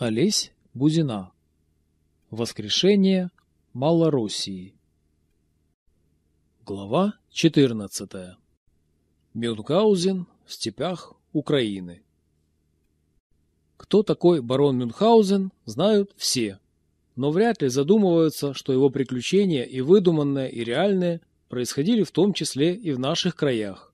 Олесь Бузина. Воскрешение Малороссии. Глава 14. Мюнхгаузен в степях Украины. Кто такой барон Мюнхгаузен, знают все, но вряд ли задумываются, что его приключения и выдуманное, и реальное происходили в том числе и в наших краях.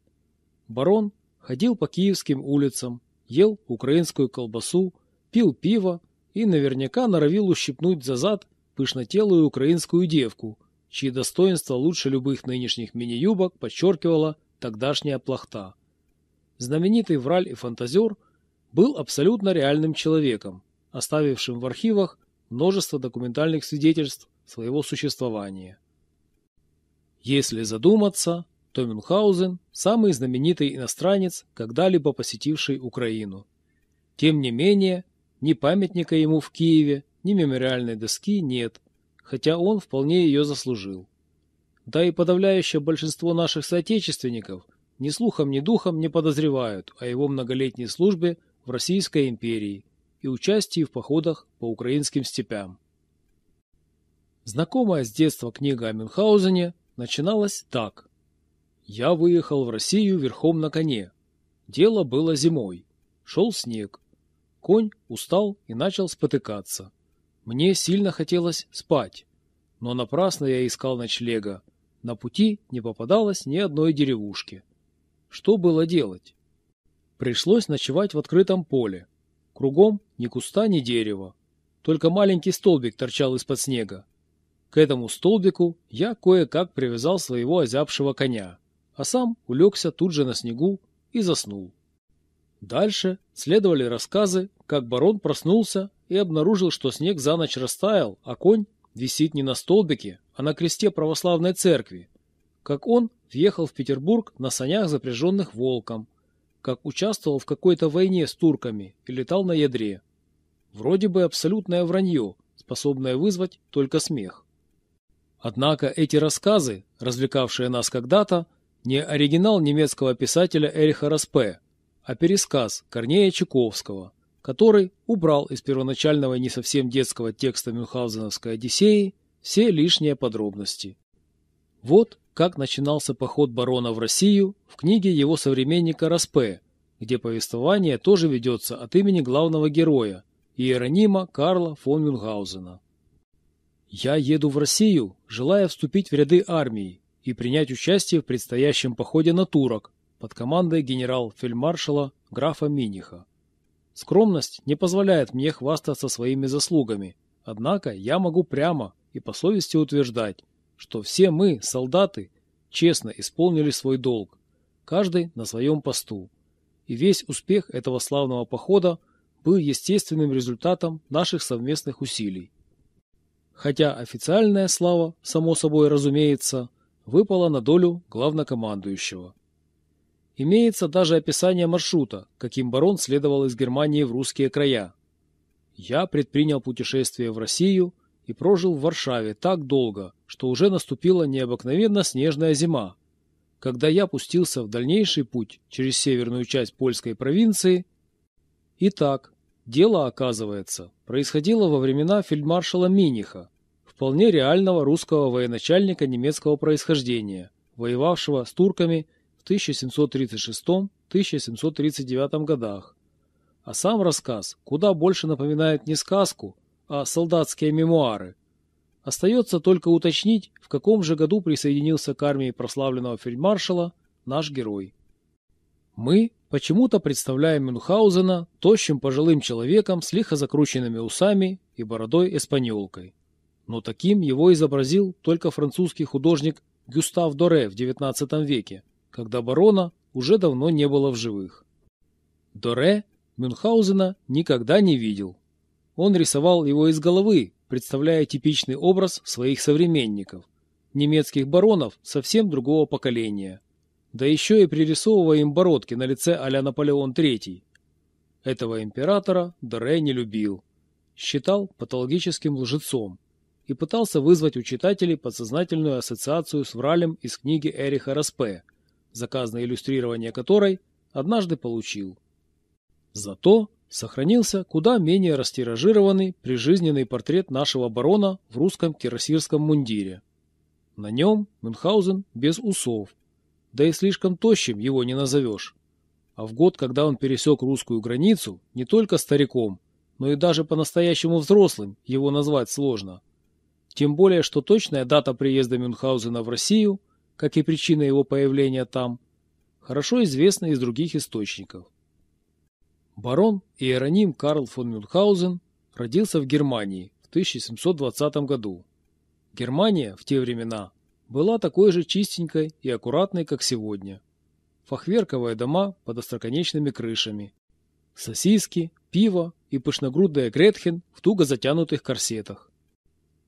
Барон ходил по киевским улицам, ел украинскую колбасу, пил пиво и наверняка норовил ущипнуть за зад пышнотелую украинскую девку, чьи достоинства лучше любых нынешних мини-юбок подчеркивала тогдашняя плахта. Знаменитый враль и фантазер был абсолютно реальным человеком, оставившим в архивах множество документальных свидетельств своего существования. Если задуматься, то Мюнхгаузен – самый знаменитый иностранец, когда-либо посетивший Украину. Тем не менее, ни памятника ему в Киеве, ни мемориальной доски нет, хотя он вполне ее заслужил. Да и подавляющее большинство наших соотечественников ни слухом, ни духом не подозревают о его многолетней службе в Российской империи и участии в походах по украинским степям. Знакомая с детства книга о Мюнхгаузене начиналась так. «Я выехал в Россию верхом на коне. Дело было зимой. Шел снег. Конь устал и начал спотыкаться. Мне сильно хотелось спать, но напрасно я искал ночлега. На пути не попадалось ни одной деревушки. Что было делать? Пришлось ночевать в открытом поле. Кругом ни куста, ни дерева. Только маленький столбик торчал из-под снега. К этому столбику я кое-как привязал своего озябшего коня, а сам улегся тут же на снегу и заснул. Дальше следовали рассказы, как барон проснулся и обнаружил, что снег за ночь растаял, а конь висит не на столбике, а на кресте православной церкви. Как он въехал в Петербург на санях, запряженных волком. Как участвовал в какой-то войне с турками и летал на ядре. Вроде бы абсолютное вранье, способное вызвать только смех. Однако эти рассказы, развлекавшие нас когда-то, не оригинал немецкого писателя Эриха Распе, а пересказ Корнея Чуковского, который убрал из первоначального не совсем детского текста Мюнхгаузеновской «Одиссеи» все лишние подробности. Вот как начинался поход барона в Россию в книге его современника Распе, где повествование тоже ведется от имени главного героя, Иеронима Карла фон Мюнхгаузена. «Я еду в Россию, желая вступить в ряды армии и принять участие в предстоящем походе на турок, под командой генерал-фельдмаршала графа Миниха. Скромность не позволяет мне хвастаться своими заслугами, однако я могу прямо и по совести утверждать, что все мы, солдаты, честно исполнили свой долг, каждый на своем посту. И весь успех этого славного похода был естественным результатом наших совместных усилий. Хотя официальная слава, само собой разумеется, выпала на долю главнокомандующего. Имеется даже описание маршрута, каким барон следовал из Германии в русские края. Я предпринял путешествие в Россию и прожил в Варшаве так долго, что уже наступила необыкновенно снежная зима. Когда я пустился в дальнейший путь через северную часть польской провинции, Итак, дело, оказывается, происходило во времена фельдмаршала Миниха, вполне реального русского военачальника немецкого происхождения, воевавшего с турками 1736-1739 годах. А сам рассказ куда больше напоминает не сказку, а солдатские мемуары. Остается только уточнить, в каком же году присоединился к армии прославленного фельдмаршала наш герой. Мы почему-то представляем Мюнхгаузена тощим пожилым человеком с лихо закрученными усами и бородой-эспаньолкой. Но таким его изобразил только французский художник Гюстав Доре в XIX веке – когда барона уже давно не было в живых. Доре Мюнхгаузена никогда не видел. Он рисовал его из головы, представляя типичный образ своих современников, немецких баронов совсем другого поколения, да еще и пририсовывая им бородки на лице а-ля Наполеон III. Этого императора Доре не любил, считал патологическим лжецом и пытался вызвать у читателей подсознательную ассоциацию с вралем из книги Эриха Распе – заказ на иллюстрирование которой однажды получил. Зато Сохранился куда менее растиражированный прижизненный портрет нашего барона в русском кирасирском мундире. На нем Мюнхгаузен без усов, да и слишком тощим его не назовешь. А в год, когда он пересек русскую границу, не только стариком, но и даже по-настоящему взрослым его назвать сложно. Тем более, что точная дата приезда Мюнхгаузена в Россию, как и причина его появления там, хорошо известна из других источников. Барон Иероним Карл фон Мюнхгаузен родился в Германии в 1720 году. Германия в те времена была такой же чистенькой и аккуратной, как сегодня. Фахверковые дома под остроконечными крышами. Сосиски, пиво и пышногрудная Гретхен в туго затянутых корсетах.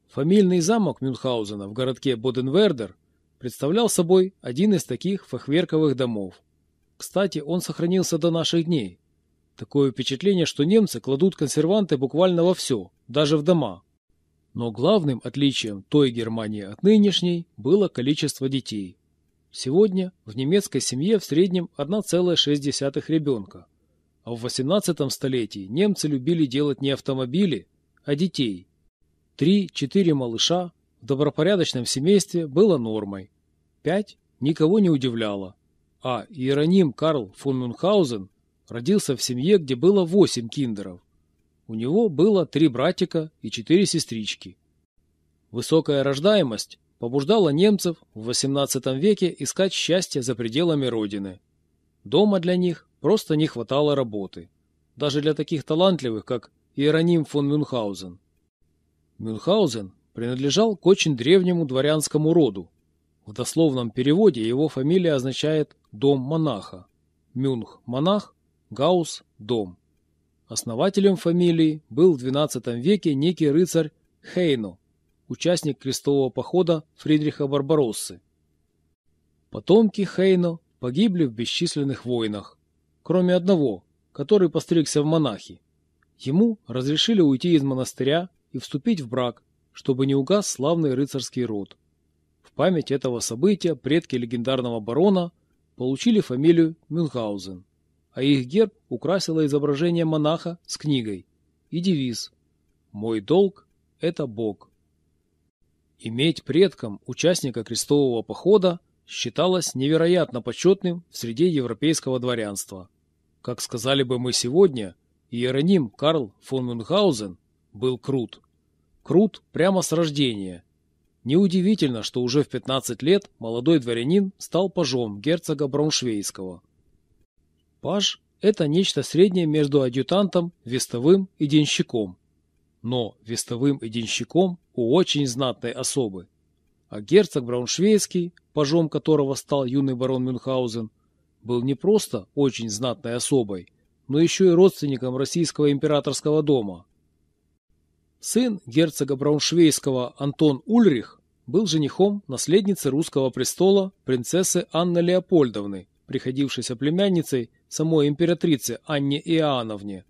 Фамильный замок Мюнхгаузена в городке Боденвердер представлял собой один из таких фахверковых домов. Кстати, он сохранился до наших дней. Такое впечатление, что немцы кладут консерванты буквально во все, даже в дома. Но главным отличием той Германии от нынешней было количество детей. Сегодня в немецкой семье в среднем 1,6 ребенка. А в 18 столетии немцы любили делать не автомобили, а детей. Три-четыре малыша в добропорядочном семействе было нормой. Пять никого не удивляло. А Иероним Карл фон Мюнхгаузен родился в семье, где было восемь киндеров. У него было три братика и четыре сестрички. Высокая рождаемость побуждала немцев в XVIII веке искать счастье за пределами родины. Дома для них просто не хватало работы. Даже для таких талантливых, как Иероним фон Мюнхгаузен. Мюнхгаузен принадлежал к очень древнему дворянскому роду. В дословном переводе его фамилия означает «дом монаха». Мюнх – монах, Гаус – дом. Основателем фамилии был в XII веке некий рыцарь Хейно, участник крестового похода Фридриха Барбароссы. Потомки Хейно погибли в бесчисленных войнах, кроме одного, который постригся в монахи. Ему разрешили уйти из монастыря и вступить в брак, чтобы не угас славный рыцарский род. В память этого события предки легендарного барона получили фамилию Мюнхгаузен а их герб украсило изображение монаха с книгой и девиз «Мой долг – это Бог». Иметь предком участника крестового похода считалось невероятно почетным в среде европейского дворянства. Как сказали бы мы сегодня, Иероним Карл фон Мюнхгаузен был крут. Крут прямо с рождения. Неудивительно, что уже в 15 лет молодой дворянин стал пажом герцога Брауншвейского. Паж – это нечто среднее между адъютантом, вестовым и денщиком. Но вестовым и денщиком у очень знатной особы. А герцог Брауншвейский, пажом которого стал юный барон Мюнхгаузен, был не просто очень знатной особой, но еще и родственником российского императорского дома. Сын герцога Брауншвейского Антон Ульрих был женихом наследницы русского престола принцессы Анны Леопольдовны, приходившейся племянницей самой императрице Анне Иоанновне.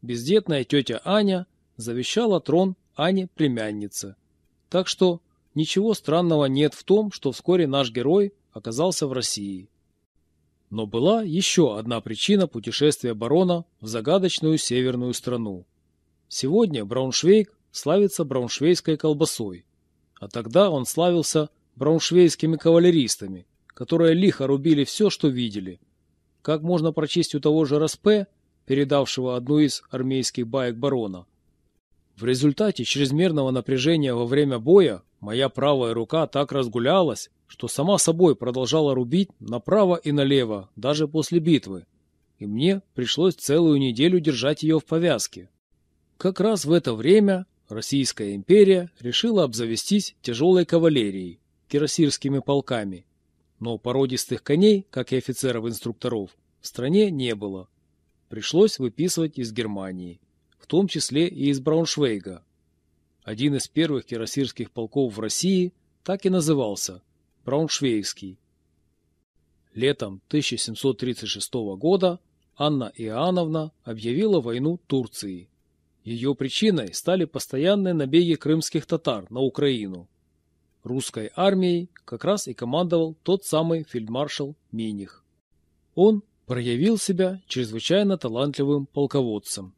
Бездетная тетя Аня завещала трон Ане племяннице. Так что ничего странного нет в том, что вскоре наш герой оказался в России. Но была еще одна причина путешествия барона в загадочную северную страну. Сегодня Брауншвейг славится брауншвейской колбасой, а тогда он славился брауншвейскими кавалеристами, которые лихо рубили все, что видели – как можно прочесть у того же Распе, передавшего одну из армейских баек барона. В результате чрезмерного напряжения во время боя моя правая рука так разгулялась, что сама собой продолжала рубить направо и налево, даже после битвы, и мне пришлось целую неделю держать ее в повязке. Как раз в это время Российская империя решила обзавестись тяжелой кавалерией, кирасирскими полками, но породистых коней, как и офицеров-инструкторов, в стране не было. Пришлось выписывать из Германии, в том числе и из Брауншвейга. Один из первых кирасирских полков в России так и назывался – Брауншвейгский. Летом 1736 года Анна Иоанновна объявила войну Турции. Ее причиной стали постоянные набеги крымских татар на Украину. Русской армией как раз и командовал тот самый фельдмаршал Миних. Он проявил себя чрезвычайно талантливым полководцем.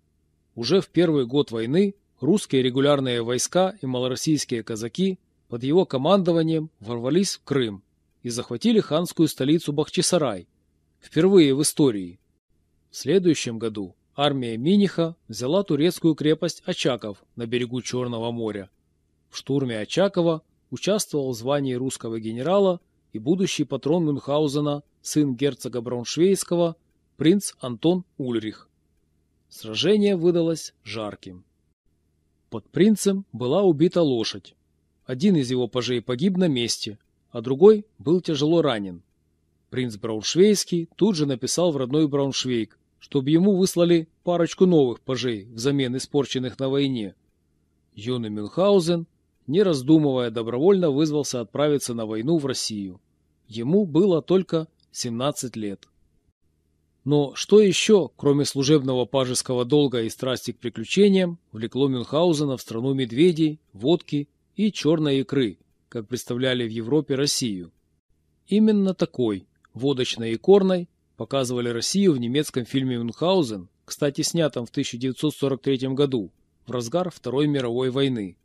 Уже в первый год войны русские регулярные войска и малороссийские казаки под его командованием ворвались в Крым и захватили ханскую столицу Бахчисарай, впервые в истории. В следующем году армия Миниха взяла турецкую крепость Очаков на берегу Черного моря. В штурме Очакова участвовал в звании русского генерала и будущий патрон Мюнхгаузена, сын герцога Брауншвейского, принц Антон Ульрих. Сражение выдалось жарким. Под принцем была убита лошадь. Один из его пажей погиб на месте, а другой был тяжело ранен. Принц Брауншвейский тут же написал в родной Брауншвейг, чтобы ему выслали парочку новых пажей взамен испорченных на войне. Юный Мюнхгаузен не раздумывая, добровольно вызвался отправиться на войну в Россию. Ему было только 17 лет. Но что еще, кроме служебного пажеского долга и страсти к приключениям, влекло Мюнхгаузена в страну медведей, водки и черной икры, как представляли в Европе Россию? Именно такой, водочной и корной, показывали Россию в немецком фильме «Мюнхгаузен», кстати, снятом в 1943 году, в разгар Второй мировой войны.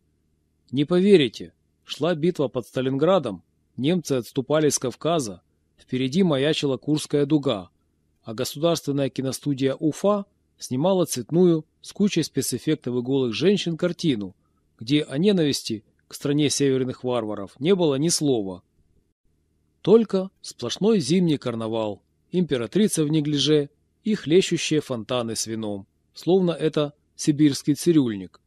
Не поверите, шла битва под Сталинградом, немцы отступали с Кавказа, впереди маячила Курская дуга, а государственная киностудия Уфа снимала цветную, с кучей спецэффектов и голых женщин картину, где о ненависти к стране северных варваров не было ни слова. Только сплошной зимний карнавал, императрица в неглиже и хлещущие фонтаны с вином, словно это сибирский цирюльник.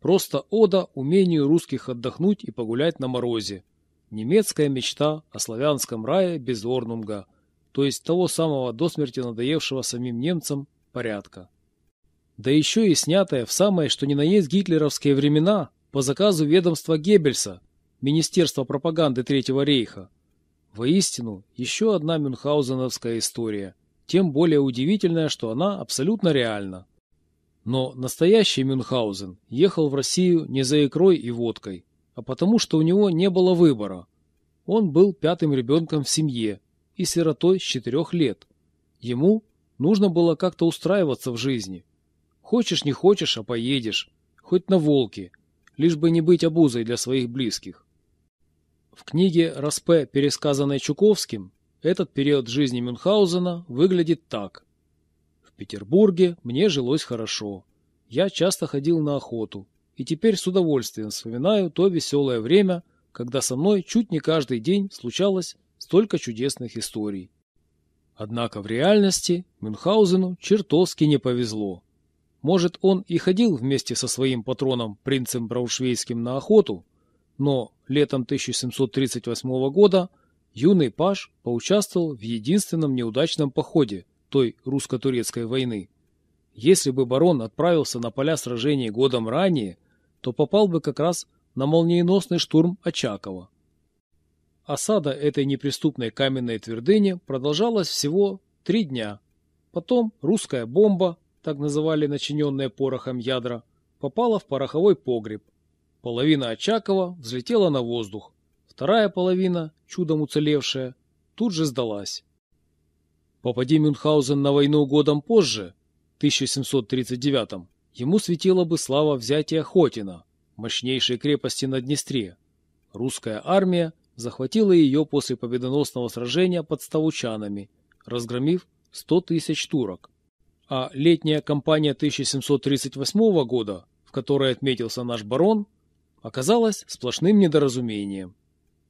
Просто ода умению русских отдохнуть и погулять на морозе. Немецкая мечта о славянском рае без Орнунга, то есть того самого до смерти надоевшего самим немцам порядка. Да еще и снятая в самое что ни на есть гитлеровские времена по заказу ведомства Геббельса, Министерства пропаганды Третьего рейха. Воистину, еще одна мюнхгаузеновская история, тем более удивительная, что она абсолютно реальна. Но настоящий Мюнхгаузен ехал в Россию не за икрой и водкой, а потому что у него не было выбора. Он был пятым ребенком в семье и сиротой с четырех лет. Ему нужно было как-то устраиваться в жизни. Хочешь не хочешь, а поедешь, хоть на волке, лишь бы не быть обузой для своих близких. В книге Распе, пересказанной Чуковским, этот период жизни Мюнхгаузена выглядит так. Петербурге мне жилось хорошо. Я часто ходил на охоту, и теперь с удовольствием вспоминаю то веселое время, когда со мной чуть не каждый день случалось столько чудесных историй. Однако в реальности Мюнхгаузену чертовски не повезло. Может, он и ходил вместе со своим патроном, принцем Браушвейским, на охоту, но летом 1738 года юный паж поучаствовал в единственном неудачном походе, той русско-турецкой войны. Если бы барон отправился на поля сражений годом ранее, то попал бы как раз на молниеносный штурм Очакова. Осада этой неприступной каменной твердыни продолжалась всего три дня. Потом русская бомба, так называли начиненные порохом ядра, попала в пороховой погреб. Половина Очакова взлетела на воздух. Вторая половина, чудом уцелевшая, тут же сдалась. Попади Мюнхгаузен на войну годом позже, 1739 ему светила бы слава взятия Хотина, мощнейшей крепости на Днестре. Русская армия захватила ее после победоносного сражения под Ставучанами, разгромив 100 тысяч турок. А летняя кампания 1738 года, в которой отметился наш барон, оказалась сплошным недоразумением.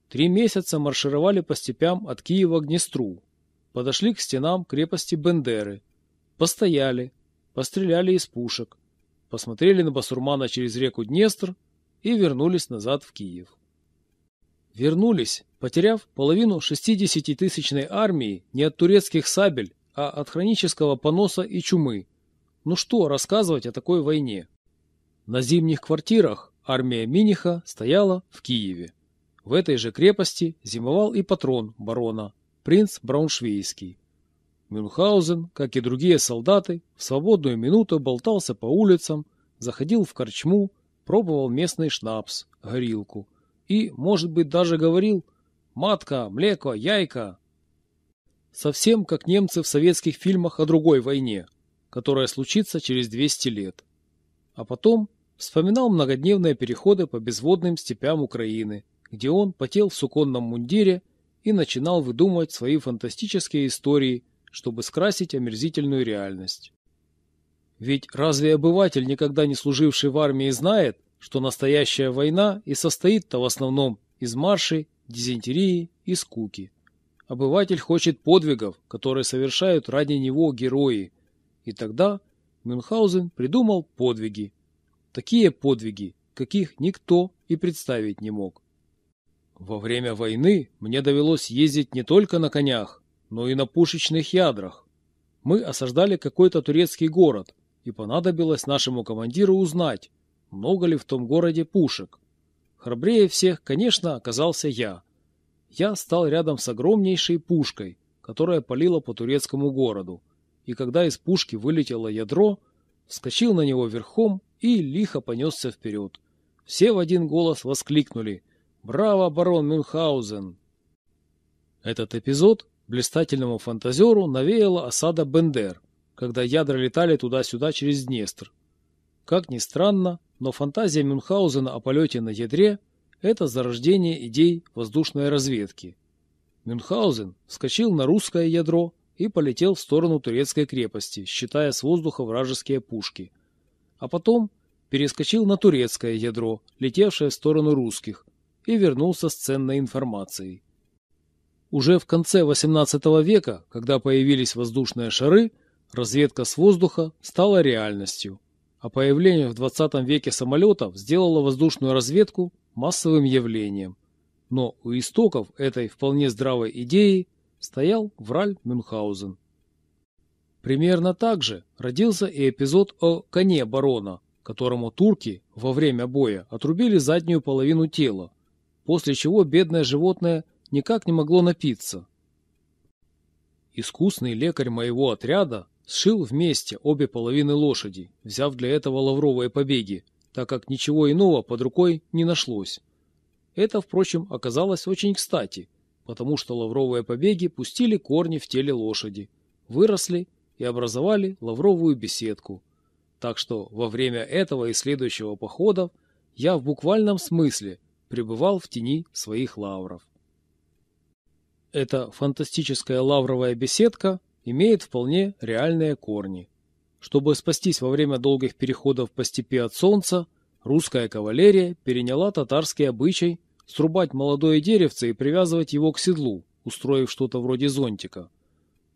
Три месяца маршировали по степям от Киева к Днестру, подошли к стенам крепости Бендеры, постояли, постреляли из пушек, посмотрели на басурмана через реку Днестр и вернулись назад в Киев. Вернулись, потеряв половину 60-тысячной армии не от турецких сабель, а от хронического поноса и чумы. Ну что рассказывать о такой войне? На зимних квартирах армия Миниха стояла в Киеве. В этой же крепости зимовал и патрон барона принц Брауншвейский. Мюнхгаузен, как и другие солдаты, в свободную минуту болтался по улицам, заходил в корчму, пробовал местный шнапс, горилку и, может быть, даже говорил «Матка, млеко, яйка». совсем как немцы в советских фильмах о другой войне, которая случится через 200 лет. А потом вспоминал многодневные переходы по безводным степям Украины, где он потел в суконном мундире и начинал выдумывать свои фантастические истории, чтобы скрасить омерзительную реальность. Ведь разве обыватель, никогда не служивший в армии, знает, что настоящая война и состоит-то в основном из маршей, дизентерии и скуки? Обыватель хочет подвигов, которые совершают ради него герои. И тогда Мюнхгаузен придумал подвиги. Такие подвиги, каких никто и представить не мог. Во время войны мне довелось ездить не только на конях, но и на пушечных ядрах. Мы осаждали какой-то турецкий город, и понадобилось нашему командиру узнать, много ли в том городе пушек. Храбрее всех, конечно, оказался я. Я стал рядом с огромнейшей пушкой, которая палила по турецкому городу, и когда из пушки вылетело ядро, вскочил на него верхом и лихо понесся вперед. Все в один голос воскликнули «Браво, барон Мюнхгаузен!». Этот эпизод блистательному фантазеру навеяла осада Бендер, когда ядра летали туда-сюда через Днестр. Как ни странно, но фантазия Мюнхгаузена о полете на ядре – это зарождение идей воздушной разведки. Мюнхгаузен вскочил на русское ядро и полетел в сторону турецкой крепости, считая с воздуха вражеские пушки. А потом перескочил на турецкое ядро, летевшее в сторону русских, и вернулся с ценной информацией. Уже в конце XVIII века, когда появились воздушные шары – разведка с воздуха стала реальностью, а появление в 20 веке самолетов сделало воздушную разведку массовым явлением. Но у истоков этой вполне здравой идеи стоял Враль Мюнхгаузен. Примерно так же родился и эпизод о коне барона, которому турки во время боя отрубили заднюю половину тела, после чего бедное животное никак не могло напиться. Искусный лекарь моего отряда Сшил вместе обе половины лошади, взяв для этого лавровые побеги, так как ничего иного под рукой не нашлось. Это, впрочем, оказалось очень кстати, потому что лавровые побеги пустили корни в теле лошади, выросли и образовали лавровую беседку. Так что во время этого и следующего походов я в буквальном смысле пребывал в тени своих лавров. Эта фантастическая лавровая беседка имеет вполне реальные корни. Чтобы спастись во время долгих переходов по степи от солнца, русская кавалерия переняла татарский обычай срубать молодое деревце и привязывать его к седлу, устроив что-то вроде зонтика.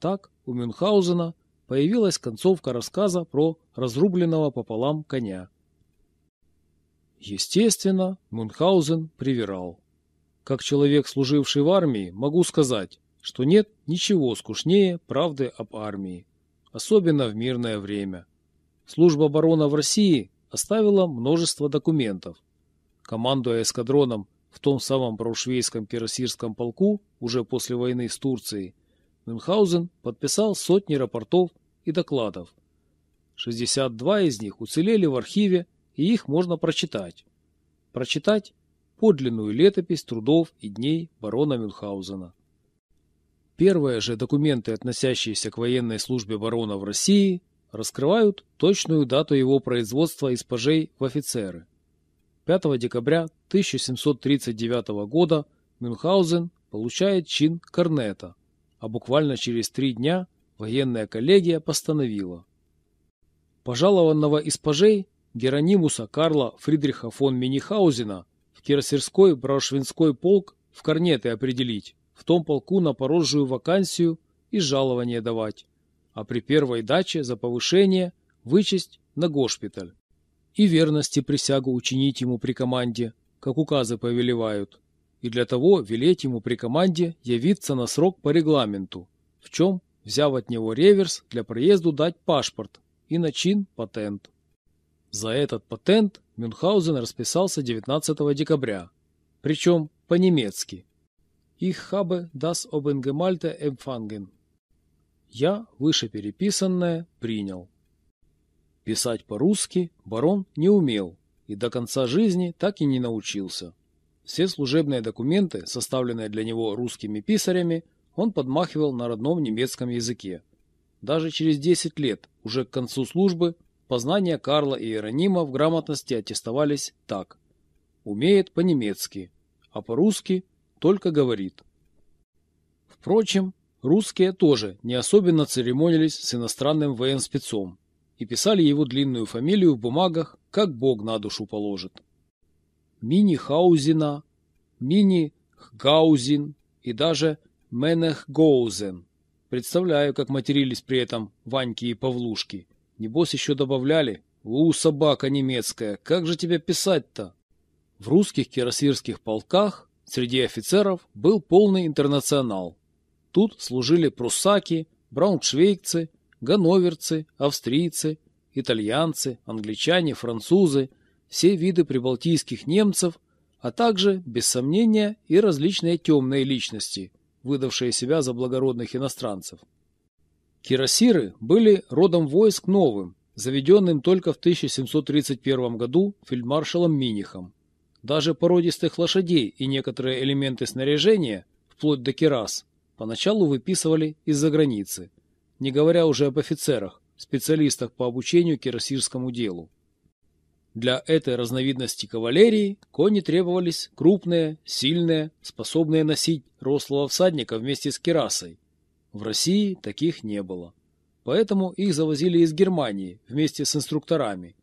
Так у Мюнхгаузена появилась концовка рассказа про разрубленного пополам коня. Естественно, Мюнхгаузен привирал. Как человек, служивший в армии, могу сказать, что нет ничего скучнее правды об армии, особенно в мирное время. Служба обороны в России оставила множество документов. Командуя эскадроном в том самом браушвейском кирасирском полку уже после войны с Турцией, Мюнхгаузен подписал сотни рапортов и докладов. 62 из них уцелели в архиве, и их можно прочитать. Прочитать подлинную летопись трудов и дней барона Мюнхгаузена. Первые же документы, относящиеся к военной службе барона в России, раскрывают точную дату его производства из пажей в офицеры. 5 декабря 1739 года Мюнхгаузен получает чин корнета, а буквально через три дня военная коллегия постановила. Пожалованного из пажей Геронимуса Карла Фридриха фон Минихаузена в Кирасирской Браушвинской полк в корнеты определить в том полку на порожжую вакансию и жалование давать, а при первой даче за повышение вычесть на госпиталь. И верности присягу учинить ему при команде, как указы повелевают, и для того велеть ему при команде явиться на срок по регламенту, в чем, взяв от него реверс, для проезду дать паспорт и начин патент. За этот патент Мюнхгаузен расписался 19 декабря, причем по-немецки, Ich habe das Obengemalte empfangen. Я, вышепереписанное, принял. Писать по-русски барон не умел и до конца жизни так и не научился. Все служебные документы, составленные для него русскими писарями, он подмахивал на родном немецком языке. Даже через 10 лет, уже к концу службы, познания Карла и Иеронима в грамотности аттестовались так. Умеет по-немецки, а по-русски только говорит. Впрочем, русские тоже не особенно церемонились с иностранным военспецом и писали его длинную фамилию в бумагах, как Бог на душу положит. Мини-Хаузена, Мини-Хгаузин и даже Менехгоузен. Представляю, как матерились при этом Ваньки и Павлушки. Небось еще добавляли «У, собака немецкая, как же тебя писать-то?» В русских кирасирских полках среди офицеров был полный интернационал. Тут служили пруссаки, брауншвейгцы, ганноверцы, австрийцы, итальянцы, англичане, французы, все виды прибалтийских немцев, а также, без сомнения, и различные темные личности, выдавшие себя за благородных иностранцев. Кирасиры были родом войск новым, заведенным только в 1731 году фельдмаршалом Минихом. Даже породистых лошадей и некоторые элементы снаряжения, вплоть до кирас, поначалу выписывали из-за границы, не говоря уже об офицерах, специалистах по обучению кирасирскому делу. Для этой разновидности кавалерии кони требовались крупные, сильные, способные носить рослого всадника вместе с кирасой. В России таких не было. Поэтому их завозили из Германии вместе с инструкторами.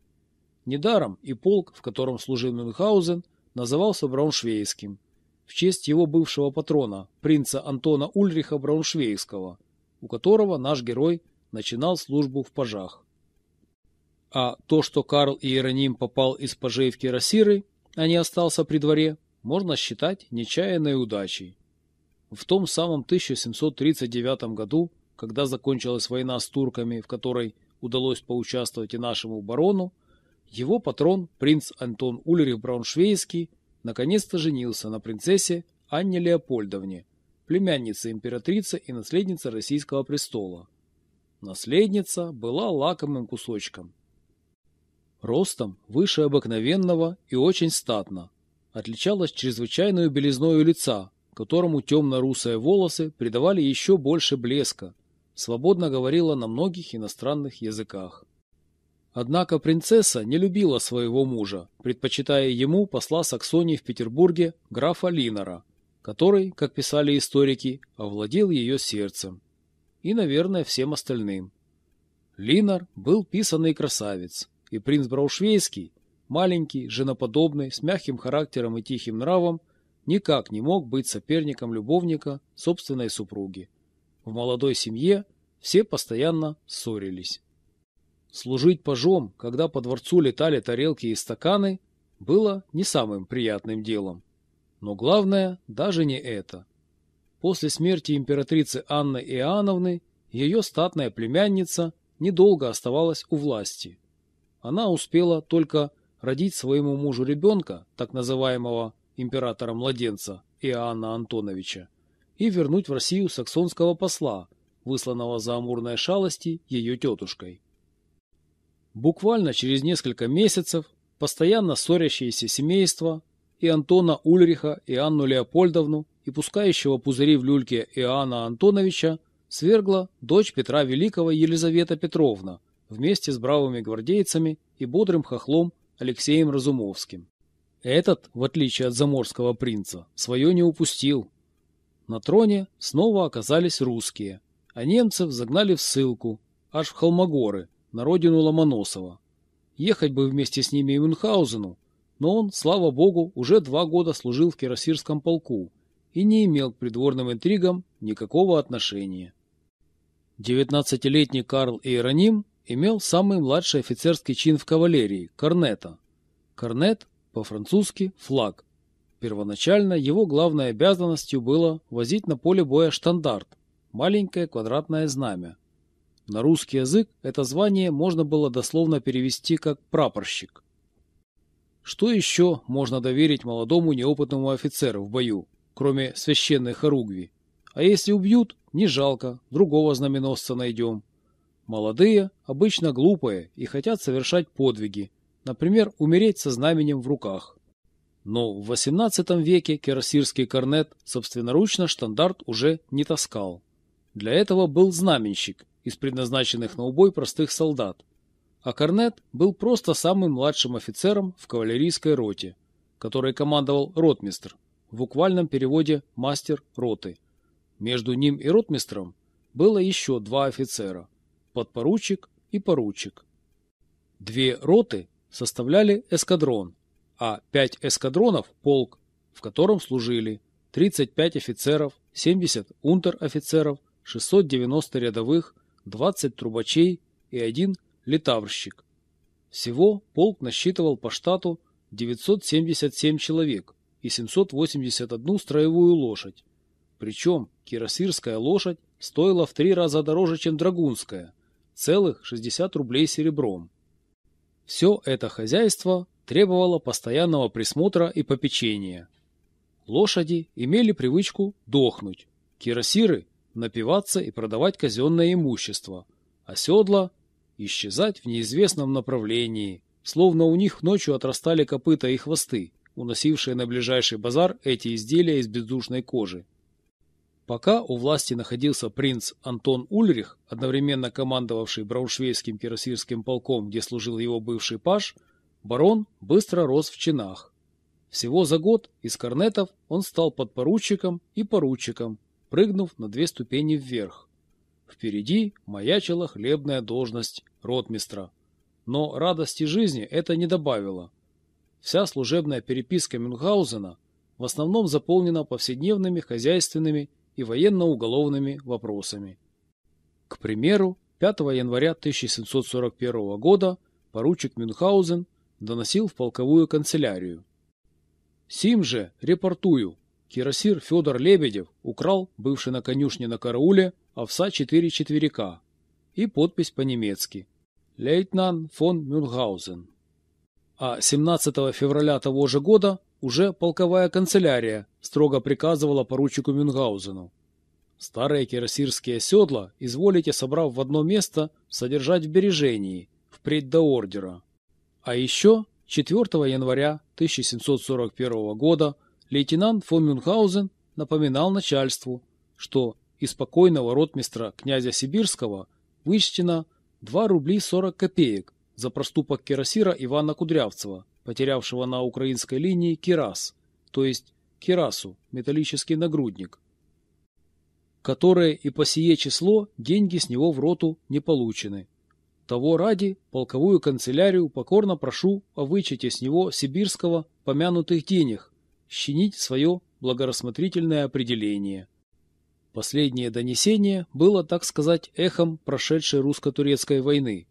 Недаром и полк, в котором служил Мюнхгаузен, назывался Брауншвейским, в честь его бывшего патрона, принца Антона Ульриха Брауншвейского, у которого наш герой начинал службу в пажах. А то, что Карл Иероним попал из пажей в кирасиры, а не остался при дворе, можно считать нечаянной удачей. В том самом 1739 году, когда закончилась война с турками, в которой удалось поучаствовать и нашему барону, его патрон, принц Антон Ульрих Брауншвейский, наконец-то женился на принцессе Анне Леопольдовне, племяннице императрицы и наследнице российского престола. Наследница была лакомым кусочком. Ростом выше обыкновенного и очень статно. Отличалась чрезвычайную белизною лица, которому темно-русые волосы придавали еще больше блеска. Свободно говорила на многих иностранных языках. Однако принцесса не любила своего мужа, предпочитая ему посла Саксонии в Петербурге графа Линора, который, как писали историки, овладел ее сердцем. И, наверное, всем остальным. Линор был писанный красавец, и принц Браушвейский, маленький, женоподобный, с мягким характером и тихим нравом, никак не мог быть соперником любовника собственной супруги. В молодой семье все постоянно ссорились. Служить пажом, когда по дворцу летали тарелки и стаканы, было не самым приятным делом. Но главное даже не это. После смерти императрицы Анны Иоанновны ее статная племянница недолго оставалась у власти – она успела только родить своему мужу ребенка, так называемого императора-младенца Иоанна Антоновича, и вернуть в Россию саксонского посла, высланного за амурные шалости ее тетушкой. Буквально через несколько месяцев постоянно ссорящиеся семейства и Антона Ульриха, и Анну Леопольдовну, и пускающего пузыри в люльке Иоанна Антоновича свергла дочь Петра Великого Елизавета Петровна, вместе с бравыми гвардейцами и бодрым хохлом Алексеем Разумовским. Этот, в отличие от заморского принца, свое не упустил. На троне снова оказались русские, а немцев загнали в ссылку, аж в Холмогоры, на родину Ломоносова. Ехать бы вместе с ними и Мюнхгаузену, но он, слава богу, уже два года служил в Кирасирском полку и не имел к придворным интригам никакого отношения. Девятнадцатилетний Карл Иероним имел самый младший офицерский чин в кавалерии – корнета. Корнет по-французски – флаг. Первоначально его главной обязанностью было возить на поле боя штандарт – маленькое квадратное знамя. На русский язык это звание можно было дословно перевести как «прапорщик». Что еще можно доверить молодому неопытному офицеру в бою, кроме священной хоругви? А если убьют, не жалко, другого знаменосца найдем. Молодые, обычно глупые и хотят совершать подвиги, например, умереть со знаменем в руках. Но в XVIII веке кирасирский корнет собственноручно штандарт уже не таскал. Для этого был знаменщик из предназначенных на убой простых солдат, а корнет был просто самым младшим офицером в кавалерийской роте, которой командовал ротмистр, в буквальном переводе мастер роты. Между ним и ротмистром было еще два офицера – подпоручик и поручик. Две роты составляли эскадрон, а пять эскадронов – полк, в котором служили 35 офицеров, 70 унтер-офицеров, 690 рядовых, 20 трубачей и один летаврщик. Всего полк насчитывал по штату 977 человек и 781 строевую лошадь. Причем кирасирская лошадь стоила в три раза дороже, чем драгунская, целых 60 рублей серебром. Все это хозяйство требовало постоянного присмотра и попечения. Лошади имели привычку дохнуть, кирасиры – напиваться и продавать казенное имущество, а седла – исчезать в неизвестном направлении, словно у них ночью отрастали копыта и хвосты, уносившие на ближайший базар эти изделия из бездушной кожи. Пока у власти находился принц Антон Ульрих, одновременно командовавший Брауншвейским кирасирским полком, где служил его бывший паж, барон быстро рос в чинах. Всего за год из корнетов он стал подпоручиком и поручиком, прыгнув на две ступени вверх. Впереди маячила хлебная должность ротмистра. Но радости жизни это не добавило. Вся служебная переписка Мюнхгаузена в основном заполнена повседневными хозяйственными и военно-уголовными вопросами. К примеру, 5 января 1741 года поручик Мюнхгаузен доносил в полковую канцелярию. Сим же репортую. Кирасир Федор Лебедев украл, бывший на конюшне на карауле, овса 4 четверика. И подпись по-немецки. Лейтнан фон Мюнхгаузен. А 17 февраля того же года уже полковая канцелярия строго приказывала поручику Мюнхгаузену. Старые кирасирские седла изволите, собрав в одно место, содержать в бережении, впредь до ордера. А еще 4 января 1741 года лейтенант фон Мюнхгаузен напоминал начальству, что из спокойного ротмистра князя Сибирского вычтено 2 рубли 40 копеек за проступок кирасира Ивана Кудрявцева, потерявшего на украинской линии кирас, то есть кирасу, металлический нагрудник, которые и по сие число деньги с него в роту не получены. Того ради полковую канцелярию покорно прошу о вычете с него сибирского помянутых денег, щенить свое благорассмотрительное определение. Последнее донесение было, так сказать, эхом прошедшей русско-турецкой войны.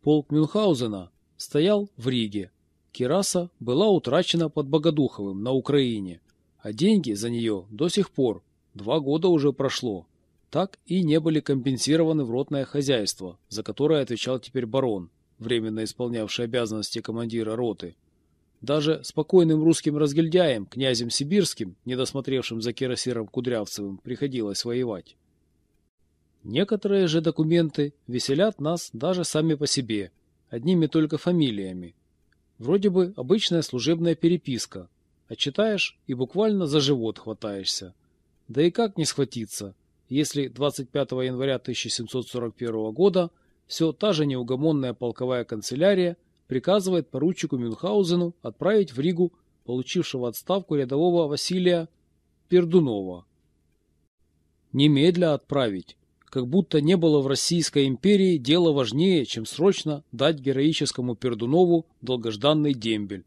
Полк Мюнхгаузена стоял в Риге, Кираса была утрачена под Богодуховым на Украине, а деньги за нее до сих пор, два года уже прошло, так и не были компенсированы в ротное хозяйство, за которое отвечал теперь барон, временно исполнявший обязанности командира роты. Даже спокойным русским разгильдяем, князем Сибирским, недосмотревшим за кирасиром Кудрявцевым, приходилось воевать. Некоторые же документы веселят нас даже сами по себе, одними только фамилиями, Вроде бы обычная служебная переписка, а читаешь и буквально за живот хватаешься. Да и как не схватиться, если 25 января 1741 года все та же неугомонная полковая канцелярия приказывает поручику Мюнхгаузену отправить в Ригу получившего отставку рядового Василия Пердунова. Немедля отправить, как будто не было в Российской империи дела важнее, чем срочно дать героическому Пердунову долгожданный дембель.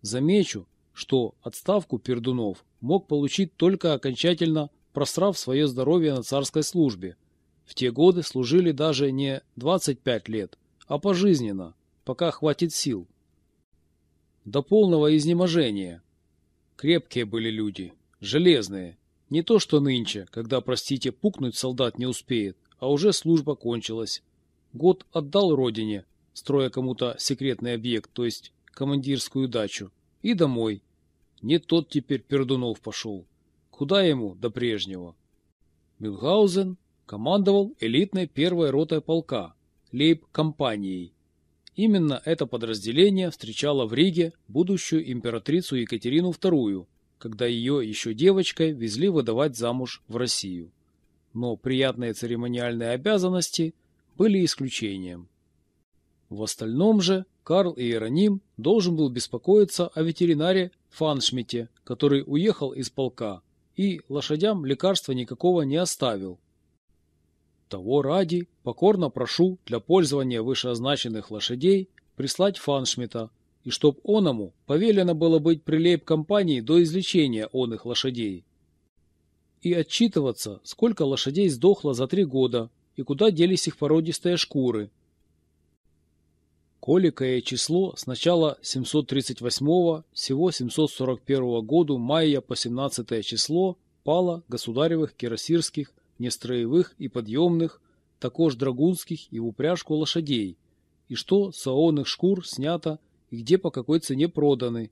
Замечу, что отставку Пердунов мог получить только окончательно просрав свое здоровье на царской службе. В те годы служили даже не 25 лет, а пожизненно, пока хватит сил. До полного изнеможения. Крепкие были люди, железные, не то что нынче, когда, простите, пукнуть солдат не успеет, а уже служба кончилась. Год отдал родине, строя кому-то секретный объект, то есть командирскую дачу, и домой. Не тот теперь Пердунов пошел. Куда ему до прежнего? Мюнхгаузен командовал элитной первой ротой полка, лейб-компанией. Именно это подразделение встречало в Риге будущую императрицу Екатерину II, когда ее еще девочкой везли выдавать замуж в Россию. Но приятные церемониальные обязанности были исключением. В остальном же Карл Иероним должен был беспокоиться о ветеринаре Фаншмите, который уехал из полка и лошадям лекарства никакого не оставил. Того ради покорно прошу для пользования вышеозначенных лошадей прислать Фаншмита, и чтоб оному повелено было быть прилейб компании до излечения он их лошадей. И отчитываться, сколько лошадей сдохло за три года, и куда делись их породистые шкуры. Коликое число с начала 738 всего 741 году мая по 17 число пало государевых кирасирских нестроевых и подъемных, також драгунских и в упряжку лошадей, и что саонных шкур снято и где по какой цене проданы,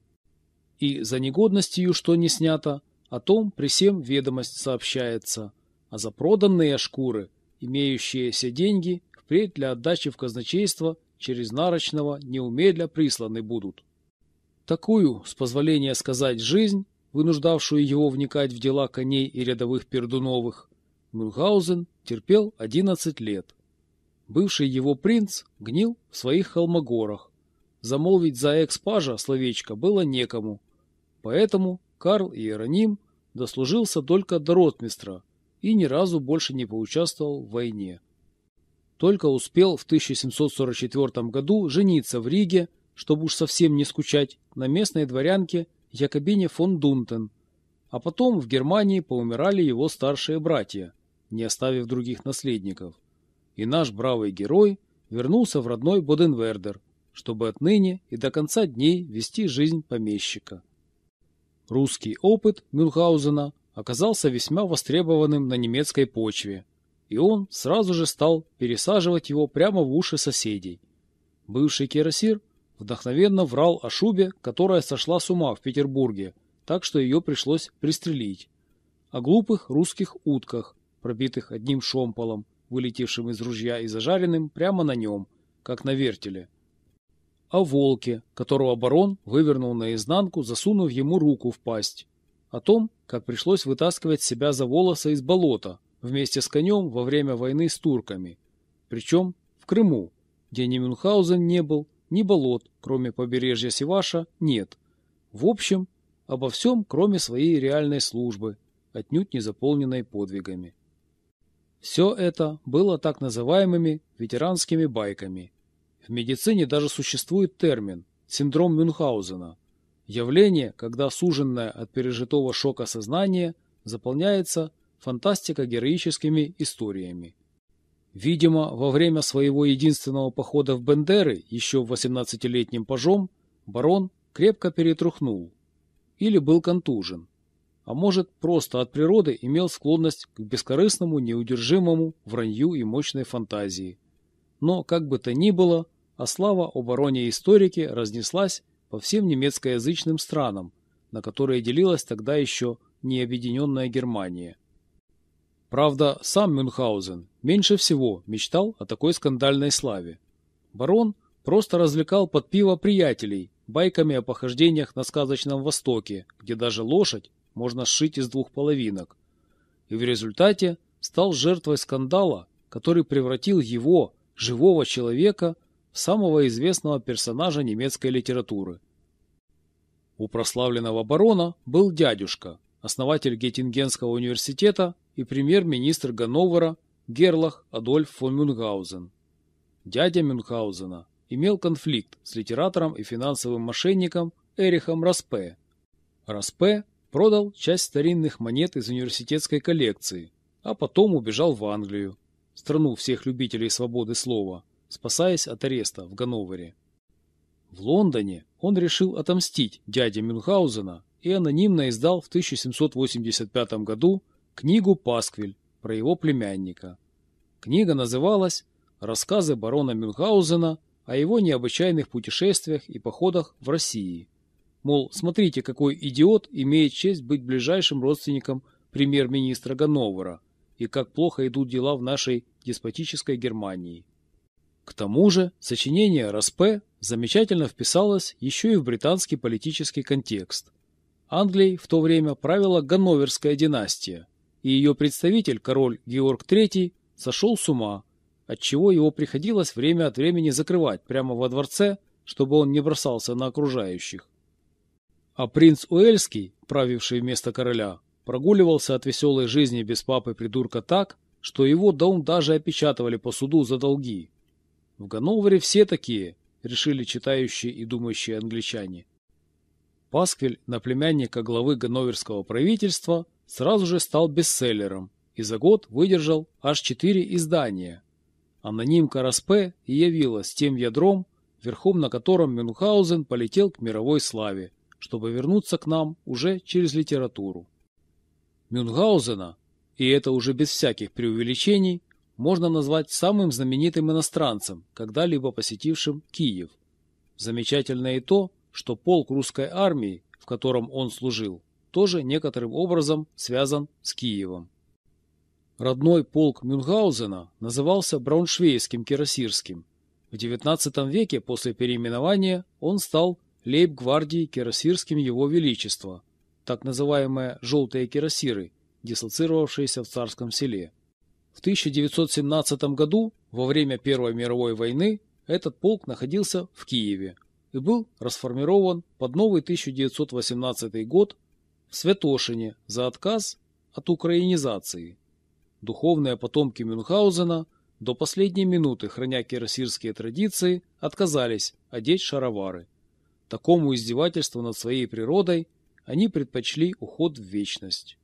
и за негодностью, что не снято, о том при всем ведомость сообщается, а за проданные шкуры, имеющиеся деньги, впредь для отдачи в казначейство через нарочного неумедля присланы будут. Такую, с позволения сказать, жизнь, вынуждавшую его вникать в дела коней и рядовых пердуновых, Мюнхгаузен терпел 11 лет. Бывший его принц гнил в своих холмогорах. Замолвить за экспажа словечко было некому. Поэтому Карл Иероним дослужился только до ротмистра и ни разу больше не поучаствовал в войне. Только успел в 1744 году жениться в Риге, чтобы уж совсем не скучать, на местной дворянке Якобине фон Дунтен, а потом в Германии поумирали его старшие братья – не оставив других наследников. И наш бравый герой вернулся в родной Боденвердер, чтобы отныне и до конца дней вести жизнь помещика. Русский опыт Мюнхгаузена оказался весьма востребованным на немецкой почве, и он сразу же стал пересаживать его прямо в уши соседей. Бывший кирасир вдохновенно врал о шубе, которая сошла с ума в Петербурге, так что ее пришлось пристрелить, о глупых русских утках, пробитых одним шомполом, вылетевшим из ружья и зажаренным прямо на нем, как на вертеле. О волке, которого барон вывернул наизнанку, засунув ему руку в пасть. О том, как пришлось вытаскивать себя за волосы из болота вместе с конем во время войны с турками. Причем в Крыму, где ни Мюнхгаузен не был, ни болот, кроме побережья Севаша, нет. В общем, обо всем, кроме своей реальной службы, отнюдь не заполненной подвигами. Все это было так называемыми ветеранскими байками. В медицине даже существует термин «синдром Мюнхгаузена» – явление, когда суженное от пережитого шока сознание заполняется фантастико-героическими историями. Видимо, во время своего единственного похода в Бендеры, еще в 18-летним пажом, барон крепко перетрухнул или был контужен а может, просто от природы имел склонность к бескорыстному, неудержимому вранью и мощной фантазии. Но, как бы то ни было, а слава о бароне историки разнеслась по всем немецкоязычным странам, на которые делилась тогда еще необъединенная Германия. Правда, сам Мюнхгаузен меньше всего мечтал о такой скандальной славе. Барон просто развлекал под пиво приятелей байками о похождениях на сказочном Востоке, где даже лошадь можно сшить из двух половинок. И в результате стал жертвой скандала, который превратил его, живого человека, самого известного персонажа немецкой литературы. У прославленного барона был дядюшка, основатель Геттингенского университета и премьер-министр Ганновера Герлах Адольф фон Мюнхгаузен. Дядя Мюнхгаузена имел конфликт с литератором и финансовым мошенником Эрихом Распе. Распе продал часть старинных монет из университетской коллекции, а потом убежал в Англию, страну всех любителей свободы слова, спасаясь от ареста в Ганновере. В Лондоне он решил отомстить дяде Мюнхгаузена и анонимно издал в 1785 году книгу «Пасквиль» про его племянника. Книга называлась «Рассказы барона Мюнхгаузена о его необычайных путешествиях и походах в России». Мол, смотрите, какой идиот имеет честь быть ближайшим родственником премьер-министра Ганновера, и как плохо идут дела в нашей деспотической Германии. К тому же сочинение РСП замечательно вписалось еще и в британский политический контекст. Англией в то время правила Ганноверская династия, и ее представитель, король Георг III, сошел с ума, отчего его приходилось время от времени закрывать прямо во дворце, чтобы он не бросался на окружающих. А принц Уэльский, правивший вместо короля, прогуливался от веселой жизни без папы-придурка так, что его дом даже опечатывали по суду за долги. В Ганновере все такие, решили читающие и думающие англичане. Пасквиль на племянника главы ганноверского правительства сразу же стал бестселлером и за год выдержал аж четыре издания. Анонимка Распе и явилась тем ядром, верхом на котором Мюнхгаузен полетел к мировой славе, чтобы вернуться к нам уже через литературу. Мюнхгаузена, и это уже без всяких преувеличений, можно назвать самым знаменитым иностранцем, когда-либо посетившим Киев. Замечательно и то, что полк русской армии, в котором он служил, тоже некоторым образом связан с Киевом. Родной полк Мюнхгаузена назывался Брауншвейским кирасирским. В XIX веке после переименования он стал лейб-гвардией кирасирским Его Величества, так называемые «желтые кирасиры», дислоцировавшиеся в Царском селе. В 1917 году, во время Первой мировой войны, этот полк находился в Киеве и был расформирован под новый 1918 год в Святошине за отказ от украинизации. Духовные потомки Мюнхгаузена до последней минуты, храня кирасирские традиции, отказались одеть шаровары. Такому издевательству над своей природой они предпочли уход в вечность.